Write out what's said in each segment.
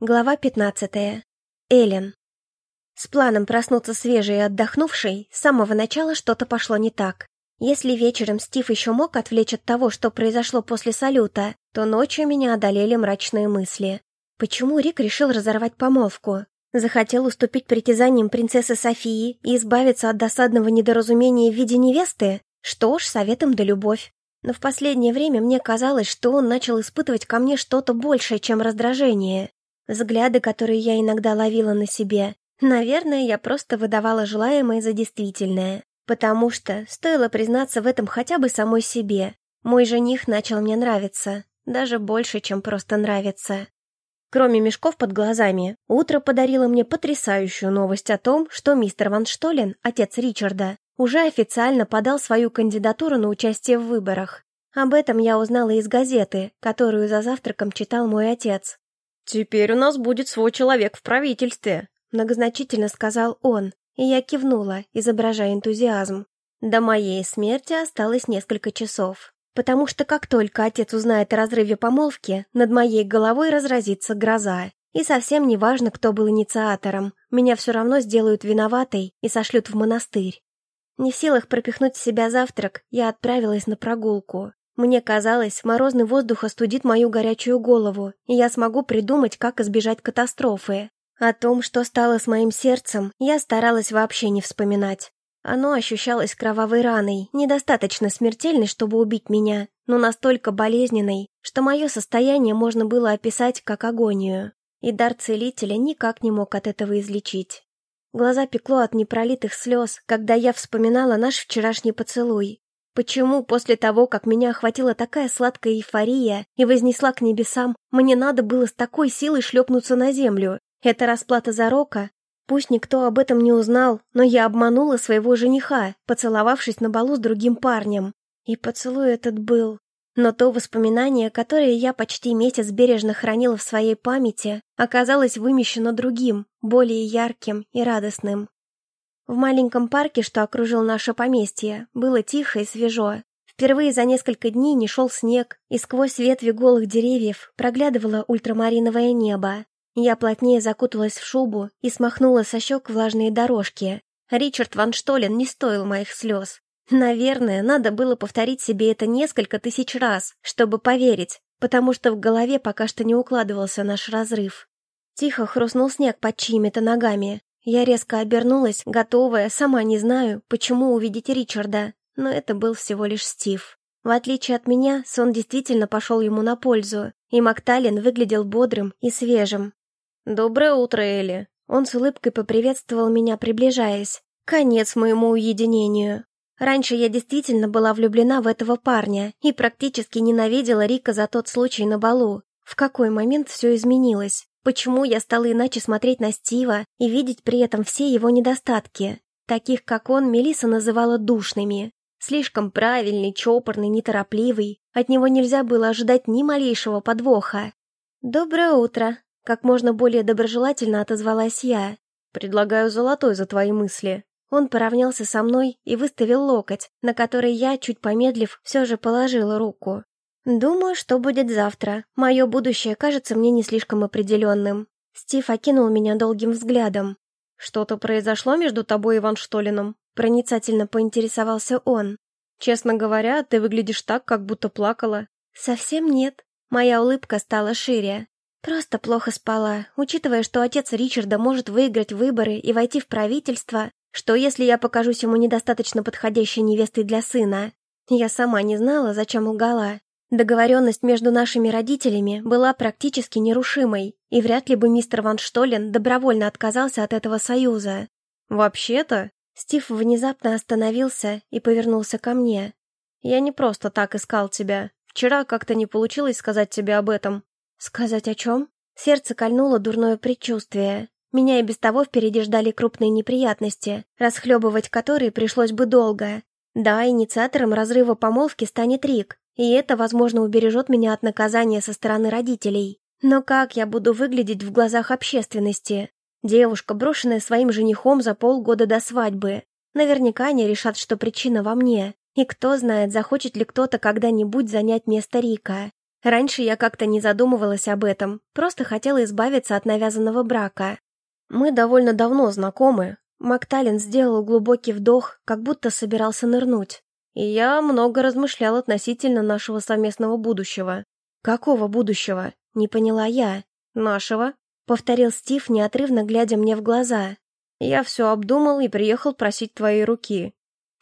Глава 15. Элен. С планом проснуться свежей и отдохнувшей, с самого начала что-то пошло не так. Если вечером Стив еще мог отвлечь от того, что произошло после салюта, то ночью меня одолели мрачные мысли. Почему Рик решил разорвать помолвку? Захотел уступить притязаниям принцессы Софии и избавиться от досадного недоразумения в виде невесты? Что ж, советом да любовь. Но в последнее время мне казалось, что он начал испытывать ко мне что-то большее, чем раздражение. Взгляды, которые я иногда ловила на себе. Наверное, я просто выдавала желаемое за действительное. Потому что, стоило признаться в этом хотя бы самой себе, мой жених начал мне нравиться. Даже больше, чем просто нравится. Кроме мешков под глазами, утро подарило мне потрясающую новость о том, что мистер Ван Штолен, отец Ричарда, уже официально подал свою кандидатуру на участие в выборах. Об этом я узнала из газеты, которую за завтраком читал мой отец. «Теперь у нас будет свой человек в правительстве», — многозначительно сказал он, и я кивнула, изображая энтузиазм. До моей смерти осталось несколько часов, потому что как только отец узнает о разрыве помолвки, над моей головой разразится гроза. И совсем не важно, кто был инициатором, меня все равно сделают виноватой и сошлют в монастырь. Не в силах пропихнуть в себя завтрак, я отправилась на прогулку. Мне казалось, морозный воздух остудит мою горячую голову, и я смогу придумать, как избежать катастрофы. О том, что стало с моим сердцем, я старалась вообще не вспоминать. Оно ощущалось кровавой раной, недостаточно смертельной, чтобы убить меня, но настолько болезненной, что мое состояние можно было описать как агонию. И дар целителя никак не мог от этого излечить. Глаза пекло от непролитых слез, когда я вспоминала наш вчерашний поцелуй. Почему после того, как меня охватила такая сладкая эйфория и вознесла к небесам, мне надо было с такой силой шлепнуться на землю? Это расплата за Рока? Пусть никто об этом не узнал, но я обманула своего жениха, поцеловавшись на балу с другим парнем. И поцелуй этот был... Но то воспоминание, которое я почти месяц бережно хранила в своей памяти, оказалось вымещено другим, более ярким и радостным. В маленьком парке, что окружил наше поместье, было тихо и свежо. Впервые за несколько дней не шел снег, и сквозь ветви голых деревьев проглядывало ультрамариновое небо. Я плотнее закуталась в шубу и смахнула со щек влажные дорожки. Ричард Ван Штолен не стоил моих слез. Наверное, надо было повторить себе это несколько тысяч раз, чтобы поверить, потому что в голове пока что не укладывался наш разрыв. Тихо хрустнул снег под чьими-то ногами, я резко обернулась, готовая, сама не знаю, почему увидеть Ричарда, но это был всего лишь Стив. В отличие от меня, сон действительно пошел ему на пользу, и Макталин выглядел бодрым и свежим. «Доброе утро, Элли!» Он с улыбкой поприветствовал меня, приближаясь. Конец моему уединению. Раньше я действительно была влюблена в этого парня и практически ненавидела Рика за тот случай на балу. В какой момент все изменилось? Почему я стала иначе смотреть на Стива и видеть при этом все его недостатки? Таких, как он, Мелиса называла душными. Слишком правильный, чопорный, неторопливый. От него нельзя было ожидать ни малейшего подвоха. «Доброе утро», — как можно более доброжелательно отозвалась я. «Предлагаю золотой за твои мысли». Он поравнялся со мной и выставил локоть, на который я, чуть помедлив, все же положила руку. «Думаю, что будет завтра. Мое будущее кажется мне не слишком определенным». Стив окинул меня долгим взглядом. «Что-то произошло между тобой и Ван Штолином?» Проницательно поинтересовался он. «Честно говоря, ты выглядишь так, как будто плакала». «Совсем нет». Моя улыбка стала шире. Просто плохо спала, учитывая, что отец Ричарда может выиграть выборы и войти в правительство, что если я покажусь ему недостаточно подходящей невестой для сына. Я сама не знала, зачем лгала. Договоренность между нашими родителями была практически нерушимой, и вряд ли бы мистер Ван Штолен добровольно отказался от этого союза. «Вообще-то...» Стив внезапно остановился и повернулся ко мне. «Я не просто так искал тебя. Вчера как-то не получилось сказать тебе об этом». «Сказать о чем?» Сердце кольнуло дурное предчувствие. Меня и без того впереди ждали крупные неприятности, расхлебывать которые пришлось бы долго. Да, инициатором разрыва помолвки станет Рик, и это, возможно, убережет меня от наказания со стороны родителей. Но как я буду выглядеть в глазах общественности? Девушка, брошенная своим женихом за полгода до свадьбы. Наверняка они решат, что причина во мне. И кто знает, захочет ли кто-то когда-нибудь занять место Рика. Раньше я как-то не задумывалась об этом, просто хотела избавиться от навязанного брака. Мы довольно давно знакомы. Макталин сделал глубокий вдох, как будто собирался нырнуть. И я много размышлял относительно нашего совместного будущего. Какого будущего? Не поняла я. Нашего? Повторил Стив, неотрывно глядя мне в глаза. Я все обдумал и приехал просить твоей руки.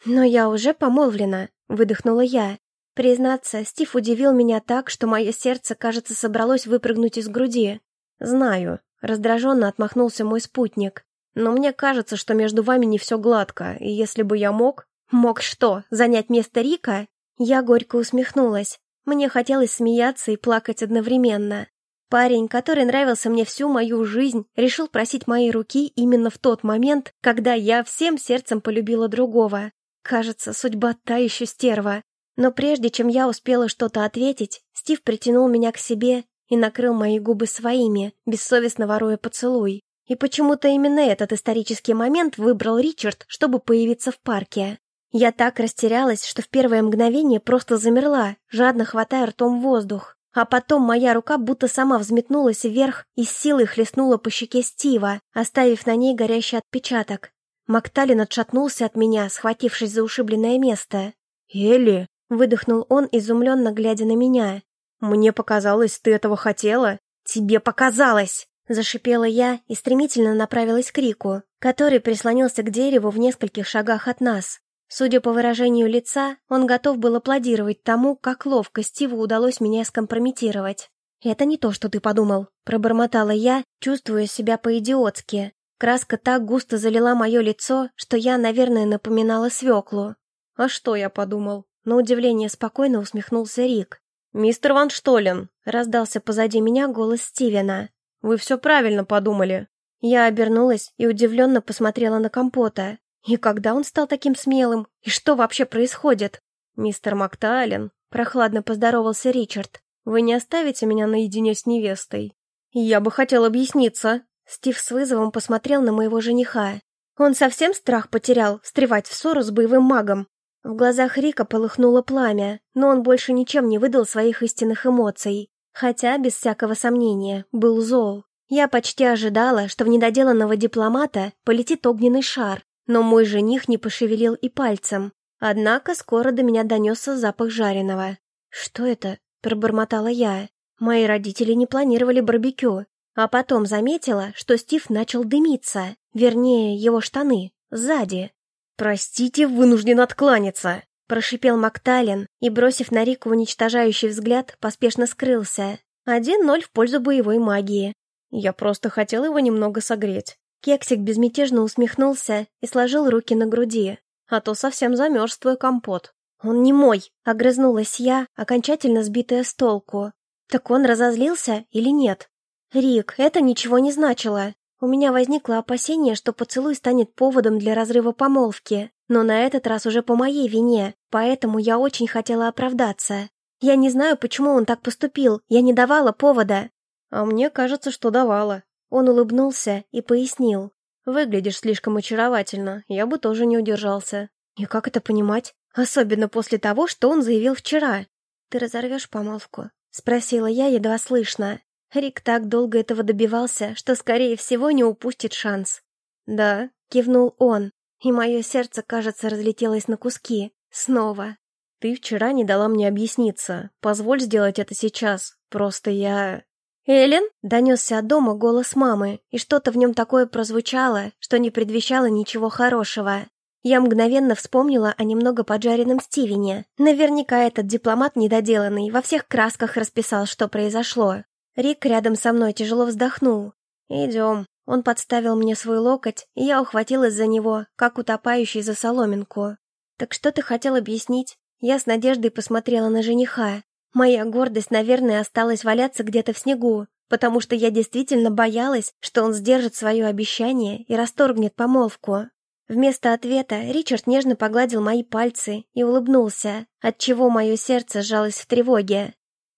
Но я уже помолвлена, выдохнула я. Признаться, Стив удивил меня так, что мое сердце, кажется, собралось выпрыгнуть из груди. Знаю, раздраженно отмахнулся мой спутник. Но мне кажется, что между вами не все гладко, и если бы я мог... Мог что, занять место Рика? Я горько усмехнулась. Мне хотелось смеяться и плакать одновременно. Парень, который нравился мне всю мою жизнь, решил просить моей руки именно в тот момент, когда я всем сердцем полюбила другого. Кажется, судьба та еще стерва. Но прежде чем я успела что-то ответить, Стив притянул меня к себе и накрыл мои губы своими, бессовестно воруя поцелуй. И почему-то именно этот исторический момент выбрал Ричард, чтобы появиться в парке. Я так растерялась, что в первое мгновение просто замерла, жадно хватая ртом воздух. А потом моя рука будто сама взметнулась вверх и с силой хлестнула по щеке Стива, оставив на ней горящий отпечаток. Макталин отшатнулся от меня, схватившись за ушибленное место. «Элли!» — выдохнул он, изумленно глядя на меня. «Мне показалось, ты этого хотела?» «Тебе показалось!» — зашипела я и стремительно направилась к Рику, который прислонился к дереву в нескольких шагах от нас. Судя по выражению лица, он готов был аплодировать тому, как ловко Стиву удалось меня скомпрометировать. «Это не то, что ты подумал», — пробормотала я, чувствуя себя по-идиотски. Краска так густо залила мое лицо, что я, наверное, напоминала свеклу. «А что я подумал?» На удивление спокойно усмехнулся Рик. «Мистер Ван Штолен!» — раздался позади меня голос Стивена. «Вы все правильно подумали». Я обернулась и удивленно посмотрела на компота. И когда он стал таким смелым? И что вообще происходит? Мистер Мактален, прохладно поздоровался Ричард. Вы не оставите меня наедине с невестой? Я бы хотел объясниться. Стив с вызовом посмотрел на моего жениха. Он совсем страх потерял, встревать в ссору с боевым магом. В глазах Рика полыхнуло пламя, но он больше ничем не выдал своих истинных эмоций. Хотя, без всякого сомнения, был зол. Я почти ожидала, что в недоделанного дипломата полетит огненный шар, но мой жених не пошевелил и пальцем. Однако скоро до меня донесся запах жареного. «Что это?» – пробормотала я. Мои родители не планировали барбекю. А потом заметила, что Стив начал дымиться. Вернее, его штаны. Сзади. «Простите, вынужден откланяться!» – прошипел Макталин и, бросив на Рику уничтожающий взгляд, поспешно скрылся. Один ноль в пользу боевой магии. Я просто хотел его немного согреть. Кексик безмятежно усмехнулся и сложил руки на груди. «А то совсем замерз твой компот». «Он не мой», — огрызнулась я, окончательно сбитая с толку. «Так он разозлился или нет?» «Рик, это ничего не значило. У меня возникло опасение, что поцелуй станет поводом для разрыва помолвки, но на этот раз уже по моей вине, поэтому я очень хотела оправдаться. Я не знаю, почему он так поступил, я не давала повода». «А мне кажется, что давала», он улыбнулся и пояснил. «Выглядишь слишком очаровательно, я бы тоже не удержался». «И как это понимать? Особенно после того, что он заявил вчера». «Ты разорвешь помолвку?» — спросила я едва слышно. Рик так долго этого добивался, что, скорее всего, не упустит шанс. «Да», — кивнул он, и мое сердце, кажется, разлетелось на куски. Снова. «Ты вчера не дала мне объясниться. Позволь сделать это сейчас. Просто я...» «Эллен?» — донесся от дома голос мамы, и что-то в нем такое прозвучало, что не предвещало ничего хорошего. Я мгновенно вспомнила о немного поджаренном Стивене. Наверняка этот дипломат недоделанный во всех красках расписал, что произошло. Рик рядом со мной тяжело вздохнул. «Идем». Он подставил мне свой локоть, и я ухватилась за него, как утопающий за соломинку. «Так что ты хотел объяснить?» Я с надеждой посмотрела на жениха. Моя гордость, наверное, осталась валяться где-то в снегу, потому что я действительно боялась, что он сдержит свое обещание и расторгнет помолвку. Вместо ответа Ричард нежно погладил мои пальцы и улыбнулся, отчего мое сердце сжалось в тревоге.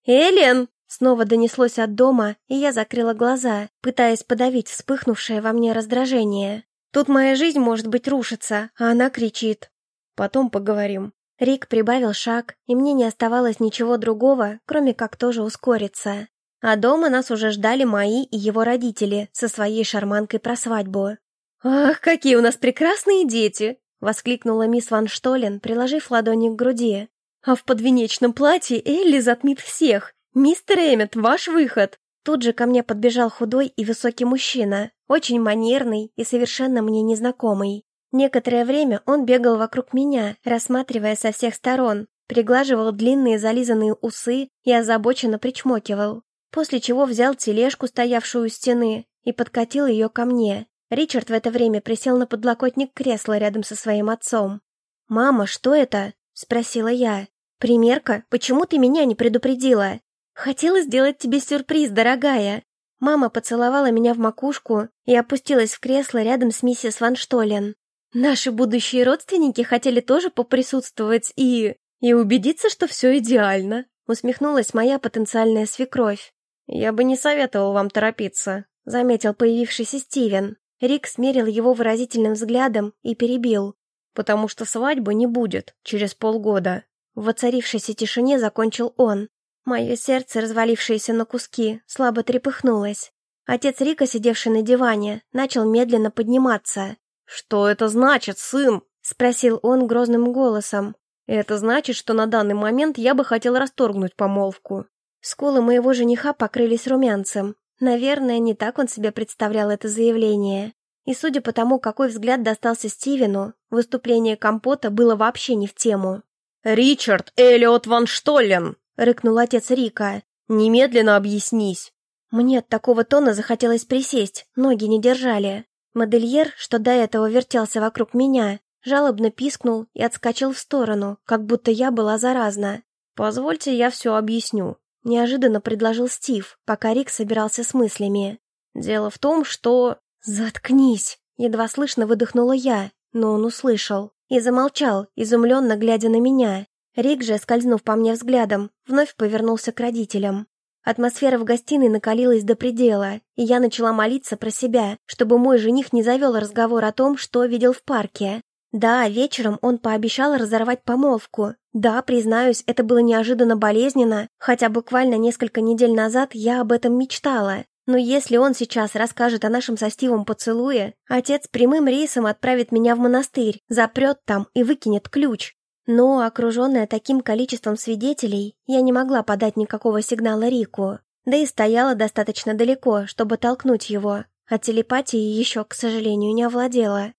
«Эллен!» Снова донеслось от дома, и я закрыла глаза, пытаясь подавить вспыхнувшее во мне раздражение. Тут моя жизнь, может быть, рушится, а она кричит. «Потом поговорим», Рик прибавил шаг, и мне не оставалось ничего другого, кроме как тоже ускориться. А дома нас уже ждали мои и его родители со своей шарманкой про свадьбу. «Ах, какие у нас прекрасные дети!» — воскликнула мисс Ван Штолен, приложив ладони к груди. «А в подвенечном платье Элли затмит всех! Мистер Эммет, ваш выход!» Тут же ко мне подбежал худой и высокий мужчина, очень манерный и совершенно мне незнакомый. Некоторое время он бегал вокруг меня, рассматривая со всех сторон, приглаживал длинные зализанные усы и озабоченно причмокивал после чего взял тележку, стоявшую у стены, и подкатил ее ко мне. Ричард в это время присел на подлокотник кресла рядом со своим отцом. «Мама, что это?» — спросила я. «Примерка? Почему ты меня не предупредила?» «Хотела сделать тебе сюрприз, дорогая!» Мама поцеловала меня в макушку и опустилась в кресло рядом с миссис Ван Штолен. «Наши будущие родственники хотели тоже поприсутствовать и... и убедиться, что все идеально», усмехнулась моя потенциальная свекровь. «Я бы не советовал вам торопиться», — заметил появившийся Стивен. Рик смерил его выразительным взглядом и перебил. «Потому что свадьбы не будет через полгода». В воцарившейся тишине закончил он. Мое сердце, развалившееся на куски, слабо трепыхнулось. Отец Рика, сидевший на диване, начал медленно подниматься. «Что это значит, сын?» — спросил он грозным голосом. «Это значит, что на данный момент я бы хотел расторгнуть помолвку. Скулы моего жениха покрылись румянцем. Наверное, не так он себе представлял это заявление. И судя по тому, какой взгляд достался Стивену, выступление Компота было вообще не в тему. «Ричард Эллиот Ван Штоллен!» — рыкнул отец Рика. «Немедленно объяснись!» Мне от такого тона захотелось присесть, ноги не держали. Модельер, что до этого вертелся вокруг меня, жалобно пискнул и отскочил в сторону, как будто я была заразна. «Позвольте, я все объясню», Неожиданно предложил Стив, пока Рик собирался с мыслями. «Дело в том, что...» «Заткнись!» Едва слышно выдохнула я, но он услышал. И замолчал, изумленно глядя на меня. Рик же, скользнув по мне взглядом, вновь повернулся к родителям. Атмосфера в гостиной накалилась до предела, и я начала молиться про себя, чтобы мой жених не завел разговор о том, что видел в парке. Да, вечером он пообещал разорвать помолвку. Да, признаюсь, это было неожиданно болезненно, хотя буквально несколько недель назад я об этом мечтала. Но если он сейчас расскажет о нашем со Стивом поцелуе, отец прямым рейсом отправит меня в монастырь, запрет там и выкинет ключ. Но, окруженная таким количеством свидетелей, я не могла подать никакого сигнала Рику. Да и стояла достаточно далеко, чтобы толкнуть его, а телепатией еще, к сожалению, не овладела.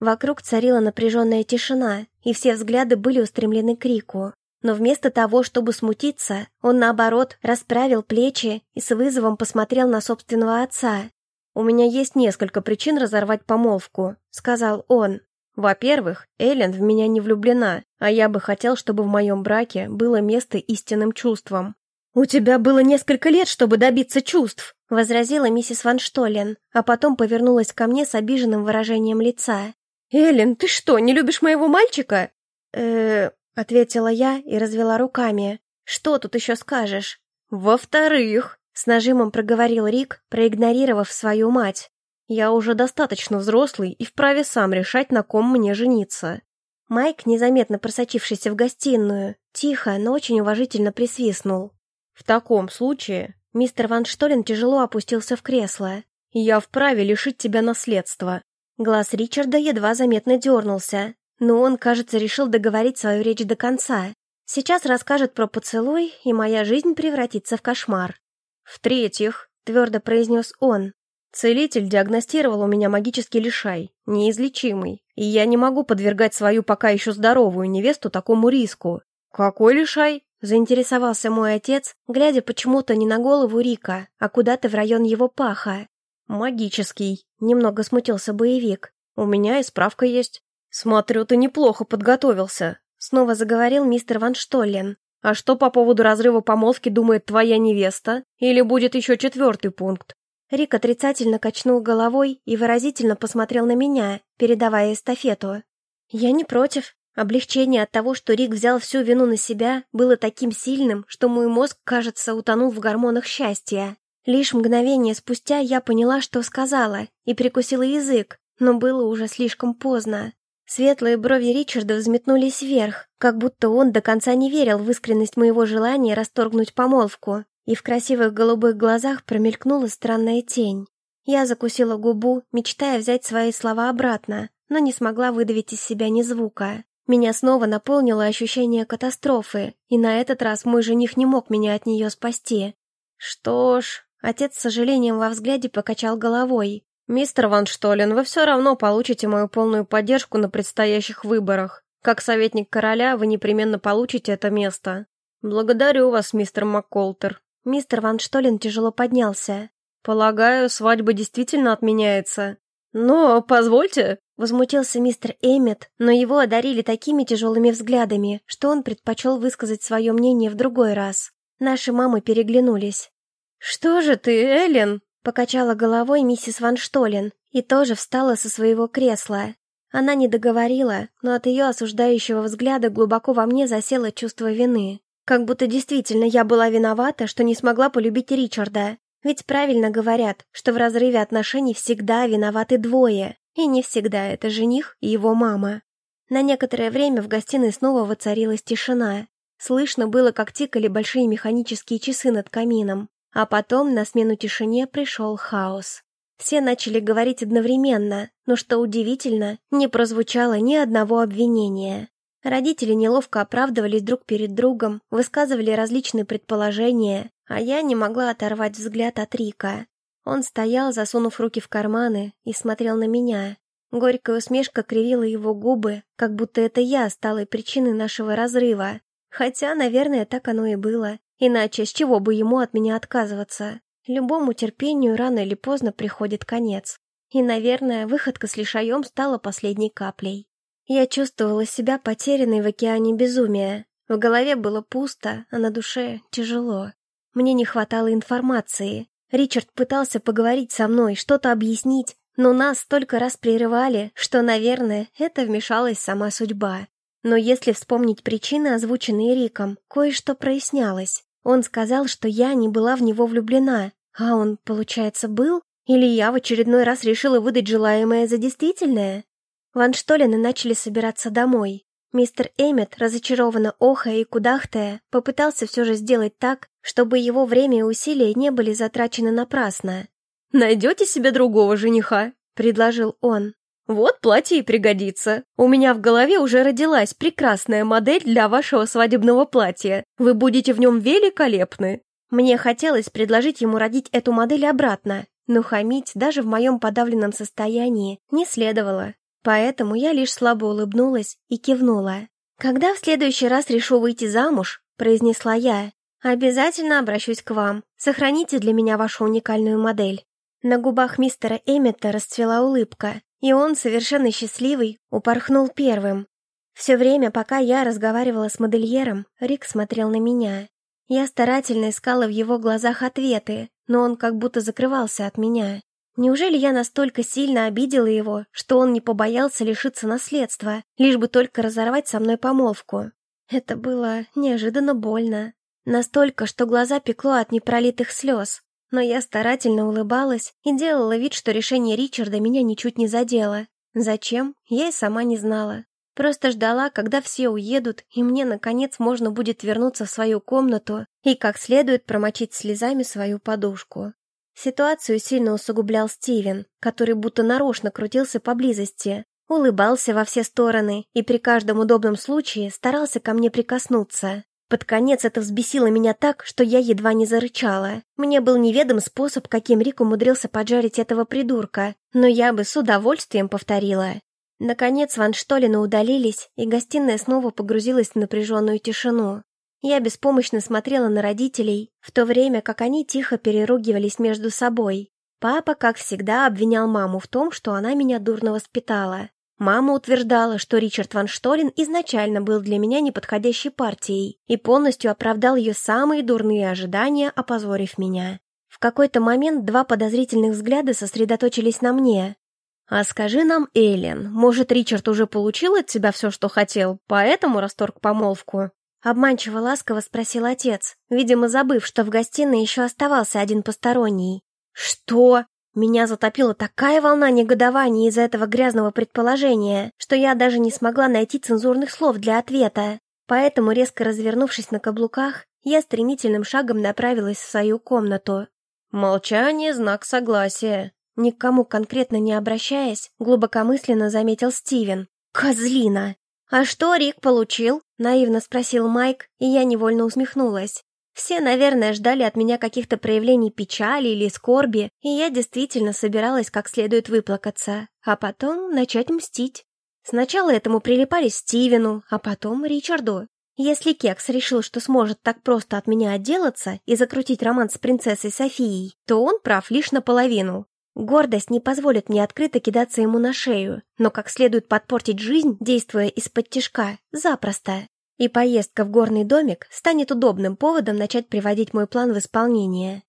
Вокруг царила напряженная тишина, и все взгляды были устремлены к Рику. Но вместо того, чтобы смутиться, он, наоборот, расправил плечи и с вызовом посмотрел на собственного отца. «У меня есть несколько причин разорвать помолвку», — сказал он. «Во-первых, Эллен в меня не влюблена, а я бы хотел, чтобы в моем браке было место истинным чувствам». «У тебя было несколько лет, чтобы добиться чувств», — возразила миссис Ван Штолен, а потом повернулась ко мне с обиженным выражением лица. «Эллен, ты что, не любишь моего мальчика?» э ответила я и развела руками. «Что тут еще скажешь?» «Во-вторых», — с нажимом проговорил Рик, проигнорировав свою мать, «я уже достаточно взрослый и вправе сам решать, на ком мне жениться». Майк, незаметно просочившийся в гостиную, тихо, но очень уважительно присвистнул. «В таком случае...» Мистер Ван Штолен тяжело опустился в кресло. «Я вправе лишить тебя наследства. Глаз Ричарда едва заметно дернулся, но он, кажется, решил договорить свою речь до конца. Сейчас расскажет про поцелуй, и моя жизнь превратится в кошмар. «В-третьих», — твердо произнес он, — «целитель диагностировал у меня магический лишай, неизлечимый, и я не могу подвергать свою пока еще здоровую невесту такому риску». «Какой лишай?» — заинтересовался мой отец, глядя почему-то не на голову Рика, а куда-то в район его паха. «Магический», — немного смутился боевик. «У меня и справка есть». «Смотрю, ты неплохо подготовился», — снова заговорил мистер Ван Штоллен. «А что по поводу разрыва помолвки думает твоя невеста? Или будет еще четвертый пункт?» Рик отрицательно качнул головой и выразительно посмотрел на меня, передавая эстафету. «Я не против». Облегчение от того, что Рик взял всю вину на себя, было таким сильным, что мой мозг, кажется, утонул в гормонах счастья. Лишь мгновение спустя я поняла, что сказала, и прикусила язык, но было уже слишком поздно. Светлые брови Ричарда взметнулись вверх, как будто он до конца не верил в искренность моего желания расторгнуть помолвку, и в красивых голубых глазах промелькнула странная тень. Я закусила губу, мечтая взять свои слова обратно, но не смогла выдавить из себя ни звука. Меня снова наполнило ощущение катастрофы, и на этот раз мой жених не мог меня от нее спасти. Что ж, отец с сожалением во взгляде покачал головой. «Мистер Ван Штолен, вы все равно получите мою полную поддержку на предстоящих выборах. Как советник короля вы непременно получите это место. Благодарю вас, мистер МакКолтер». Мистер Ван Штолен тяжело поднялся. «Полагаю, свадьба действительно отменяется. Но, позвольте...» Возмутился мистер Эммет, но его одарили такими тяжелыми взглядами, что он предпочел высказать свое мнение в другой раз. Наши мамы переглянулись. «Что же ты, Эллен?» Покачала головой миссис Ван Штолен и тоже встала со своего кресла. Она не договорила, но от ее осуждающего взгляда глубоко во мне засело чувство вины. Как будто действительно я была виновата, что не смогла полюбить Ричарда. Ведь правильно говорят, что в разрыве отношений всегда виноваты двое, и не всегда это жених и его мама. На некоторое время в гостиной снова воцарилась тишина. Слышно было, как тикали большие механические часы над камином. А потом на смену тишине пришел хаос. Все начали говорить одновременно, но, что удивительно, не прозвучало ни одного обвинения. Родители неловко оправдывались друг перед другом, высказывали различные предположения, а я не могла оторвать взгляд от Рика. Он стоял, засунув руки в карманы, и смотрел на меня. Горькая усмешка кривила его губы, как будто это я стала причиной нашего разрыва. Хотя, наверное, так оно и было. Иначе с чего бы ему от меня отказываться? Любому терпению рано или поздно приходит конец. И, наверное, выходка с лишаем стала последней каплей. Я чувствовала себя потерянной в океане безумия. В голове было пусто, а на душе тяжело. Мне не хватало информации. Ричард пытался поговорить со мной, что-то объяснить, но нас столько раз прерывали, что, наверное, это вмешалась сама судьба. Но если вспомнить причины, озвученные Риком, кое-что прояснялось. Он сказал, что я не была в него влюблена, а он, получается, был? Или я в очередной раз решила выдать желаемое за действительное? Ван Штолины начали собираться домой. Мистер Эммет, разочарованно охая и кудахтая, попытался все же сделать так, чтобы его время и усилия не были затрачены напрасно. «Найдете себе другого жениха?» — предложил он. «Вот платье и пригодится. У меня в голове уже родилась прекрасная модель для вашего свадебного платья. Вы будете в нем великолепны». Мне хотелось предложить ему родить эту модель обратно, но хамить даже в моем подавленном состоянии не следовало. Поэтому я лишь слабо улыбнулась и кивнула. «Когда в следующий раз решу выйти замуж», — произнесла я, — «обязательно обращусь к вам. Сохраните для меня вашу уникальную модель». На губах мистера Эммета расцвела улыбка, и он, совершенно счастливый, упорхнул первым. Все время, пока я разговаривала с модельером, Рик смотрел на меня. Я старательно искала в его глазах ответы, но он как будто закрывался от меня. Неужели я настолько сильно обидела его, что он не побоялся лишиться наследства, лишь бы только разорвать со мной помолвку? Это было неожиданно больно. Настолько, что глаза пекло от непролитых слез. Но я старательно улыбалась и делала вид, что решение Ричарда меня ничуть не задело. Зачем, я и сама не знала. Просто ждала, когда все уедут, и мне, наконец, можно будет вернуться в свою комнату и как следует промочить слезами свою подушку. Ситуацию сильно усугублял Стивен, который будто нарочно крутился поблизости, улыбался во все стороны и при каждом удобном случае старался ко мне прикоснуться. Под конец это взбесило меня так, что я едва не зарычала. Мне был неведом способ, каким Рик умудрился поджарить этого придурка, но я бы с удовольствием повторила. Наконец Ван Штолины удалились, и гостиная снова погрузилась в напряженную тишину. Я беспомощно смотрела на родителей, в то время как они тихо переругивались между собой. Папа, как всегда, обвинял маму в том, что она меня дурно воспитала. Мама утверждала, что Ричард Ван Штолин изначально был для меня неподходящей партией и полностью оправдал ее самые дурные ожидания, опозорив меня. В какой-то момент два подозрительных взгляда сосредоточились на мне. «А скажи нам, Эллен, может, Ричард уже получил от тебя все, что хотел, поэтому расторг помолвку?» Обманчиво ласково спросил отец, видимо, забыв, что в гостиной еще оставался один посторонний. «Что?» Меня затопила такая волна негодования из-за этого грязного предположения, что я даже не смогла найти цензурных слов для ответа. Поэтому, резко развернувшись на каблуках, я стремительным шагом направилась в свою комнату. «Молчание — знак согласия», ни к кому конкретно не обращаясь, глубокомысленно заметил Стивен. «Козлина!» «А что Рик получил?» — наивно спросил Майк, и я невольно усмехнулась. Все, наверное, ждали от меня каких-то проявлений печали или скорби, и я действительно собиралась как следует выплакаться, а потом начать мстить. Сначала этому прилипали Стивену, а потом Ричарду. Если Кекс решил, что сможет так просто от меня отделаться и закрутить роман с принцессой Софией, то он прав лишь наполовину. Гордость не позволит мне открыто кидаться ему на шею, но как следует подпортить жизнь, действуя из-под тишка, запросто. И поездка в горный домик станет удобным поводом начать приводить мой план в исполнение.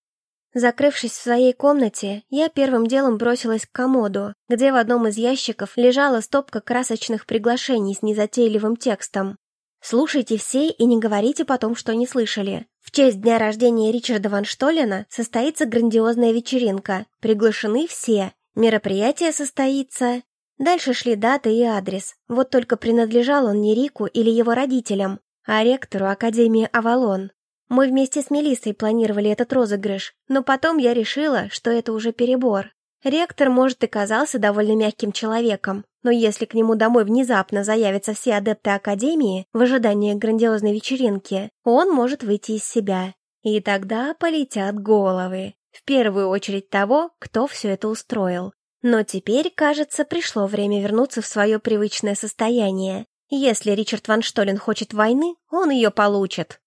Закрывшись в своей комнате, я первым делом бросилась к комоду, где в одном из ящиков лежала стопка красочных приглашений с незатейливым текстом. Слушайте все и не говорите потом, что не слышали. В честь дня рождения Ричарда Ван Штолена состоится грандиозная вечеринка. Приглашены все. Мероприятие состоится... Дальше шли дата и адрес. Вот только принадлежал он не Рику или его родителям, а ректору Академии Авалон. Мы вместе с Мелиссой планировали этот розыгрыш, но потом я решила, что это уже перебор. Ректор, может, и казался довольно мягким человеком, но если к нему домой внезапно заявятся все адепты Академии в ожидании грандиозной вечеринки, он может выйти из себя. И тогда полетят головы. В первую очередь того, кто все это устроил. Но теперь, кажется, пришло время вернуться в свое привычное состояние. Если Ричард Ван Штолен хочет войны, он ее получит.